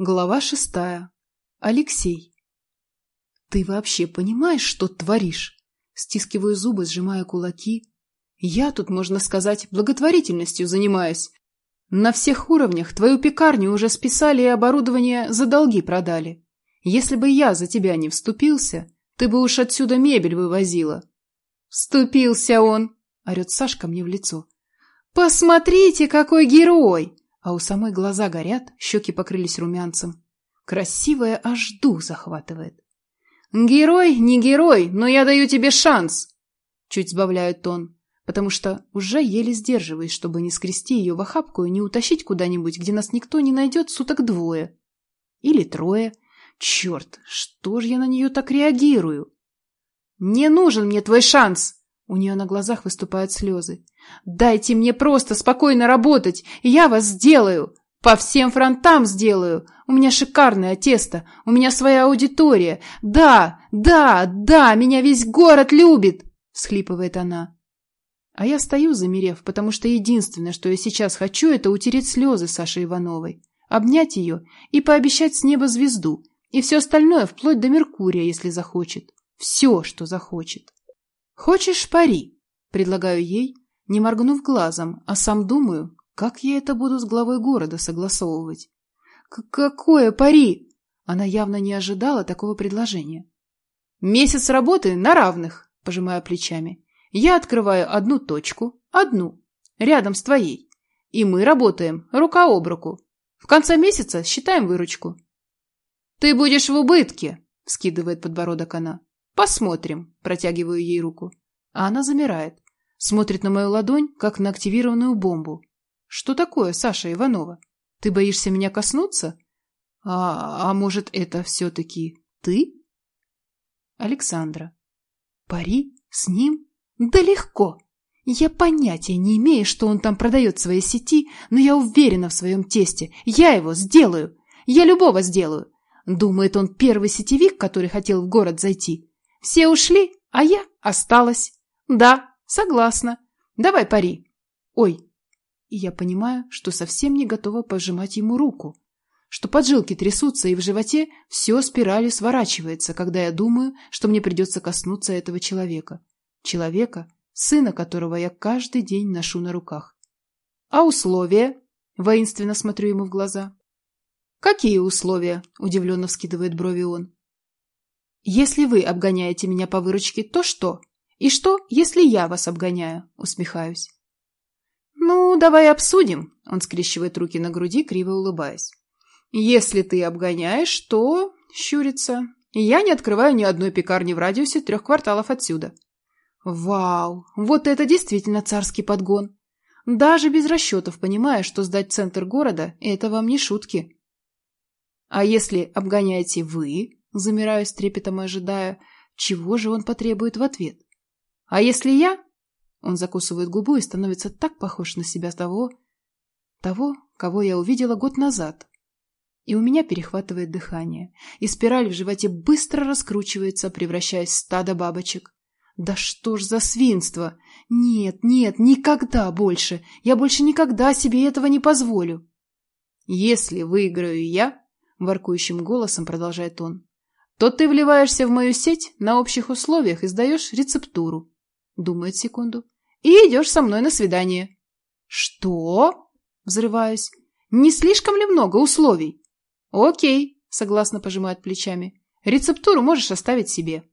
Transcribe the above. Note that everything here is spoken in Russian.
Глава шестая. Алексей. «Ты вообще понимаешь, что творишь?» Стискиваю зубы, сжимая кулаки. «Я тут, можно сказать, благотворительностью занимаюсь. На всех уровнях твою пекарню уже списали и оборудование за долги продали. Если бы я за тебя не вступился, ты бы уж отсюда мебель вывозила». «Вступился он!» — орет Сашка мне в лицо. «Посмотрите, какой герой! А у самой глаза горят, щеки покрылись румянцем. Красивая аж дух захватывает. «Герой, не герой, но я даю тебе шанс!» Чуть сбавляет тон, потому что уже еле сдерживаюсь, чтобы не скрести ее в охапку и не утащить куда-нибудь, где нас никто не найдет суток двое. Или трое. Черт, что ж я на нее так реагирую? «Не нужен мне твой шанс!» У нее на глазах выступают слезы. «Дайте мне просто спокойно работать, и я вас сделаю! По всем фронтам сделаю! У меня шикарное тесто, у меня своя аудитория! Да, да, да, меня весь город любит!» — всхлипывает она. А я стою, замерев, потому что единственное, что я сейчас хочу, это утереть слезы Саши Ивановой, обнять ее и пообещать с неба звезду, и все остальное вплоть до Меркурия, если захочет. Все, что захочет. «Хочешь пари?» – предлагаю ей, не моргнув глазом, а сам думаю, как я это буду с главой города согласовывать. «Какое пари?» Она явно не ожидала такого предложения. «Месяц работы на равных», – пожимая плечами. «Я открываю одну точку, одну, рядом с твоей, и мы работаем рука об руку. В конце месяца считаем выручку». «Ты будешь в убытке», – скидывает подбородок она. «Посмотрим», – протягиваю ей руку. А она замирает, смотрит на мою ладонь, как на активированную бомбу. «Что такое, Саша Иванова? Ты боишься меня коснуться? А, а может, это все-таки ты?» Александра. «Пари? С ним? Да легко!» Я понятия не имею, что он там продает в своей сети, но я уверена в своем тесте. Я его сделаю. Я любого сделаю. Думает он первый сетевик, который хотел в город зайти. Все ушли, а я осталась. Да, согласна. Давай пари. Ой. И я понимаю, что совсем не готова пожимать ему руку. Что поджилки трясутся, и в животе все спиралью сворачивается, когда я думаю, что мне придется коснуться этого человека. Человека, сына которого я каждый день ношу на руках. А условия? Воинственно смотрю ему в глаза. «Какие условия?» – удивленно вскидывает брови он. «Если вы обгоняете меня по выручке, то что? И что, если я вас обгоняю?» – усмехаюсь. «Ну, давай обсудим», – он скрещивает руки на груди, криво улыбаясь. «Если ты обгоняешь, то...» – щурится. «Я не открываю ни одной пекарни в радиусе трех кварталов отсюда». «Вау! Вот это действительно царский подгон!» Даже без расчетов понимая, что сдать центр города – это вам не шутки. А если обгоняете вы, замираю с трепетом ожидая, чего же он потребует в ответ. А если я? Он закусывает губу и становится так похож на себя того, того, кого я увидела год назад. И у меня перехватывает дыхание, и спираль в животе быстро раскручивается, превращаясь в стадо бабочек. Да что ж за свинство! Нет, нет, никогда больше! Я больше никогда себе этого не позволю! Если выиграю я, воркующим голосом продолжает он, то ты вливаешься в мою сеть на общих условиях и сдаешь рецептуру. Думает секунду. И идешь со мной на свидание. Что? Взрываюсь. Не слишком ли много условий? Окей, согласно пожимает плечами. Рецептуру можешь оставить себе.